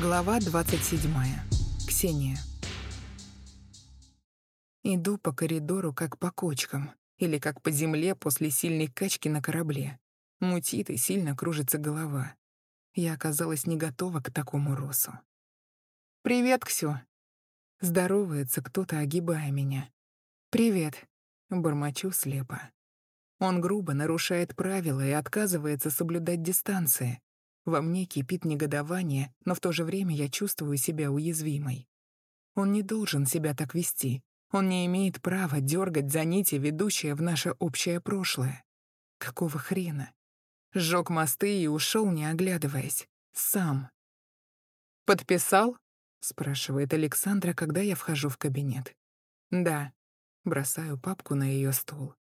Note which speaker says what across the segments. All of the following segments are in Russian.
Speaker 1: Глава 27. Ксения. Иду по коридору, как по кочкам, или как по земле после сильной качки на корабле. Мутит и сильно кружится голова. Я оказалась не готова к такому росу. «Привет, Ксю!» Здоровается кто-то, огибая меня. «Привет!» — бормочу слепо. Он грубо нарушает правила и отказывается соблюдать дистанции. Во мне кипит негодование, но в то же время я чувствую себя уязвимой. Он не должен себя так вести. Он не имеет права дергать за нити, ведущие в наше общее прошлое. Какого хрена? Сжег мосты и ушел, не оглядываясь. Сам. «Подписал?» — спрашивает Александра, когда я вхожу в кабинет. «Да». Бросаю папку на ее стол.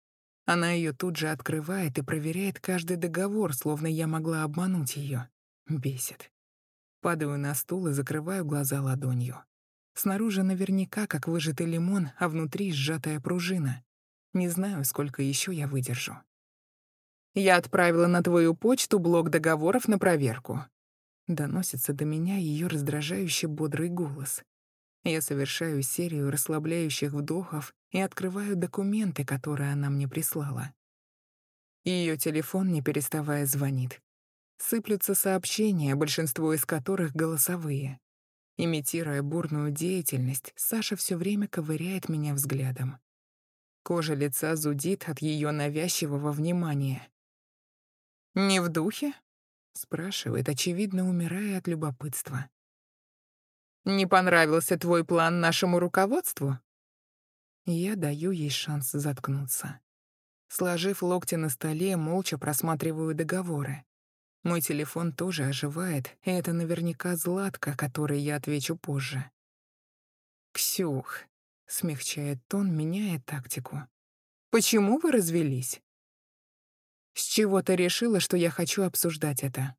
Speaker 1: Она ее тут же открывает и проверяет каждый договор, словно я могла обмануть ее. Бесит. Падаю на стул и закрываю глаза ладонью. Снаружи наверняка как выжатый лимон, а внутри сжатая пружина. Не знаю, сколько еще я выдержу. «Я отправила на твою почту блок договоров на проверку». Доносится до меня ее раздражающий бодрый голос. Я совершаю серию расслабляющих вдохов и открываю документы, которые она мне прислала. Ее телефон, не переставая, звонит. Сыплются сообщения, большинство из которых голосовые. Имитируя бурную деятельность, Саша все время ковыряет меня взглядом. Кожа лица зудит от ее навязчивого внимания. «Не в духе?» — спрашивает, очевидно, умирая от любопытства. Не понравился твой план нашему руководству? Я даю ей шанс заткнуться. Сложив локти на столе, молча просматриваю договоры. Мой телефон тоже оживает, и это наверняка Златка, которой я отвечу позже. «Ксюх», — смягчает тон, меняя тактику. «Почему вы развелись?» «С чего ты решила, что я хочу обсуждать это?»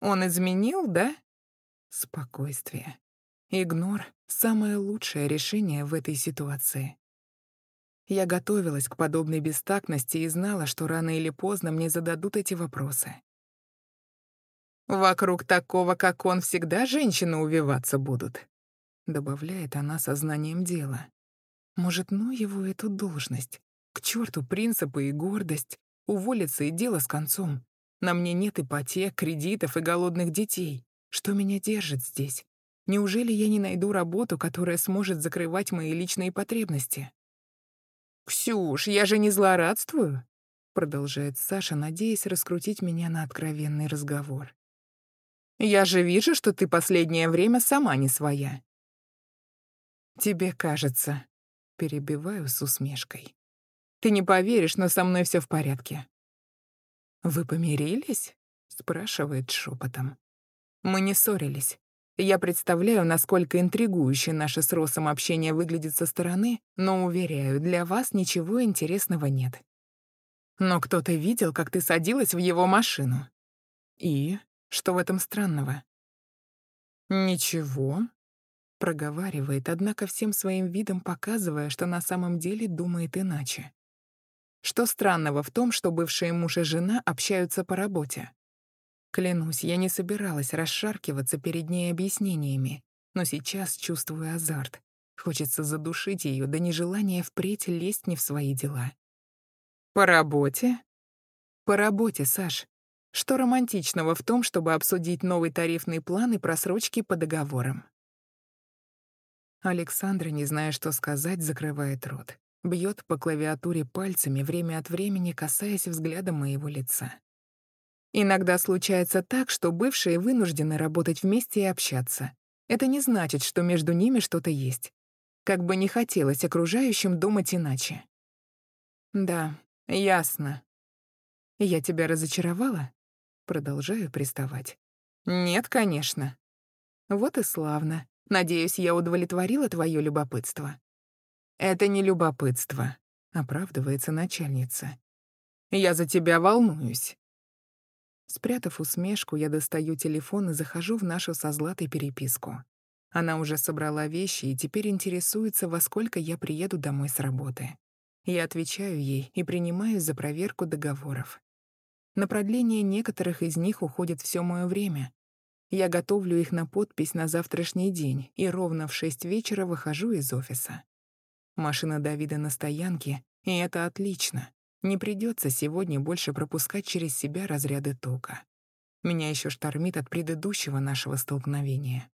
Speaker 1: «Он изменил, да?» Спокойствие. Игнор — самое лучшее решение в этой ситуации. Я готовилась к подобной бестактности и знала, что рано или поздно мне зададут эти вопросы. «Вокруг такого, как он, всегда женщины увиваться будут», — добавляет она сознанием дела. «Может, ну его эту должность? К черту принципы и гордость. Уволиться и дело с концом. На мне нет ипотек, кредитов и голодных детей. Что меня держит здесь? Неужели я не найду работу, которая сможет закрывать мои личные потребности? «Ксюш, я же не злорадствую», — продолжает Саша, надеясь раскрутить меня на откровенный разговор. «Я же вижу, что ты последнее время сама не своя». «Тебе кажется», — перебиваю с усмешкой. «Ты не поверишь, но со мной все в порядке». «Вы помирились?» — спрашивает шепотом. Мы не ссорились. Я представляю, насколько интригующе наше с Росом общение выглядит со стороны, но, уверяю, для вас ничего интересного нет. Но кто-то видел, как ты садилась в его машину. И? Что в этом странного? Ничего, проговаривает, однако всем своим видом показывая, что на самом деле думает иначе. Что странного в том, что бывшие муж и жена общаются по работе? Клянусь, я не собиралась расшаркиваться перед ней объяснениями, но сейчас чувствую азарт. Хочется задушить ее до нежелания впредь лезть не в свои дела. «По работе?» «По работе, Саш. Что романтичного в том, чтобы обсудить новый тарифный план и просрочки по договорам?» Александра, не зная, что сказать, закрывает рот. Бьет по клавиатуре пальцами, время от времени касаясь взглядом моего лица. Иногда случается так, что бывшие вынуждены работать вместе и общаться. Это не значит, что между ними что-то есть. Как бы не хотелось окружающим думать иначе. Да, ясно. Я тебя разочаровала? Продолжаю приставать. Нет, конечно. Вот и славно. Надеюсь, я удовлетворила твое любопытство. Это не любопытство, оправдывается начальница. Я за тебя волнуюсь. Спрятав усмешку, я достаю телефон и захожу в нашу со Златой переписку. Она уже собрала вещи и теперь интересуется, во сколько я приеду домой с работы. Я отвечаю ей и принимаю за проверку договоров. На продление некоторых из них уходит все мое время. Я готовлю их на подпись на завтрашний день и ровно в шесть вечера выхожу из офиса. Машина Давида на стоянке, и это отлично. Не придется сегодня больше пропускать через себя разряды тока. Меня еще штормит от предыдущего нашего столкновения.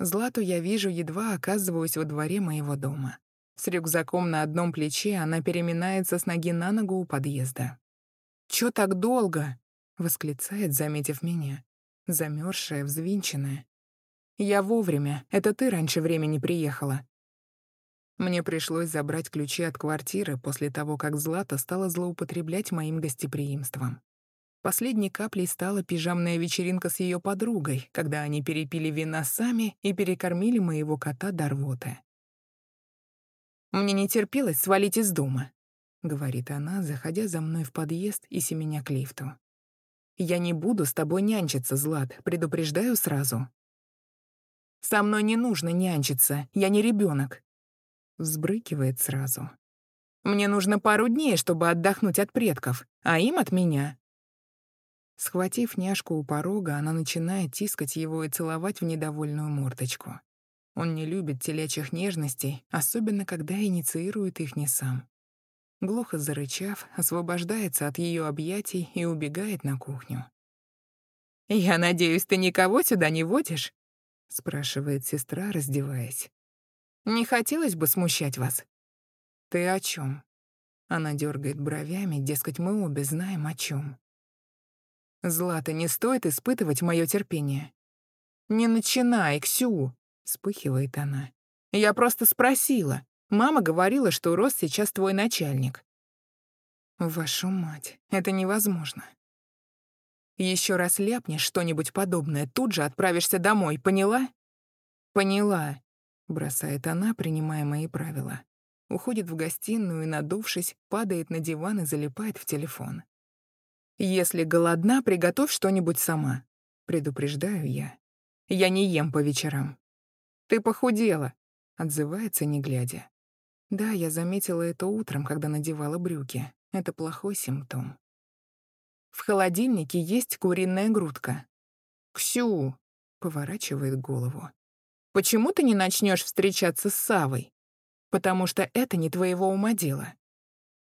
Speaker 1: Злату я вижу, едва оказываюсь во дворе моего дома. С рюкзаком на одном плече она переминается с ноги на ногу у подъезда. «Чё так долго?» — восклицает, заметив меня. Замёрзшая, взвинченная. «Я вовремя. Это ты раньше времени приехала». Мне пришлось забрать ключи от квартиры после того, как Злата стала злоупотреблять моим гостеприимством. Последней каплей стала пижамная вечеринка с ее подругой, когда они перепили вина сами и перекормили моего кота до рвоты. «Мне не терпелось свалить из дома», — говорит она, заходя за мной в подъезд и семеня к лифту. «Я не буду с тобой нянчиться, Злат, предупреждаю сразу». «Со мной не нужно нянчиться, я не ребенок. Взбрыкивает сразу. «Мне нужно пару дней, чтобы отдохнуть от предков, а им от меня. Схватив няшку у порога, она начинает тискать его и целовать в недовольную мордочку. Он не любит телячьих нежностей, особенно когда инициирует их не сам. Глухо зарычав, освобождается от ее объятий и убегает на кухню. «Я надеюсь, ты никого сюда не водишь?» — спрашивает сестра, раздеваясь. «Не хотелось бы смущать вас». «Ты о чем? Она дергает бровями, дескать, мы обе знаем о чем. Злата, не стоит испытывать мое терпение. «Не начинай, Ксю!» — вспыхивает она. «Я просто спросила. Мама говорила, что Рос сейчас твой начальник». «Вашу мать, это невозможно». Еще раз ляпнешь что-нибудь подобное, тут же отправишься домой, поняла?» «Поняла», — бросает она, принимая мои правила. Уходит в гостиную и, надувшись, падает на диван и залипает в телефон. «Если голодна, приготовь что-нибудь сама», — предупреждаю я. «Я не ем по вечерам». «Ты похудела», — отзывается, не глядя. Да, я заметила это утром, когда надевала брюки. Это плохой симптом. В холодильнике есть куриная грудка. «Ксю!» — поворачивает голову. «Почему ты не начнешь встречаться с Савой? Потому что это не твоего ума дело.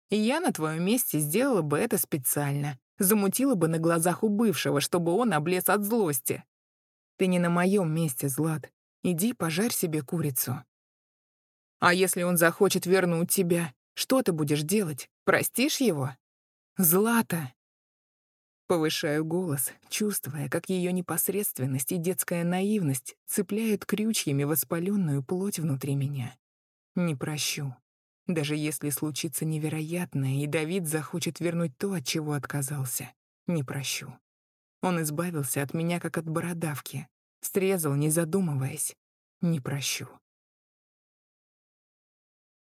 Speaker 1: И я на твоем месте сделала бы это специально, замутила бы на глазах у бывшего, чтобы он облез от злости. Ты не на моем месте, Злат. Иди пожарь себе курицу. А если он захочет вернуть тебя, что ты будешь делать? Простишь его? Злата! Повышаю голос, чувствуя, как ее непосредственность и детская наивность цепляют крючьями воспаленную плоть внутри меня. Не прощу. Даже если случится невероятное, и Давид захочет вернуть то, от чего отказался, не прощу. Он избавился от меня, как от бородавки. Срезал, не задумываясь. Не прощу.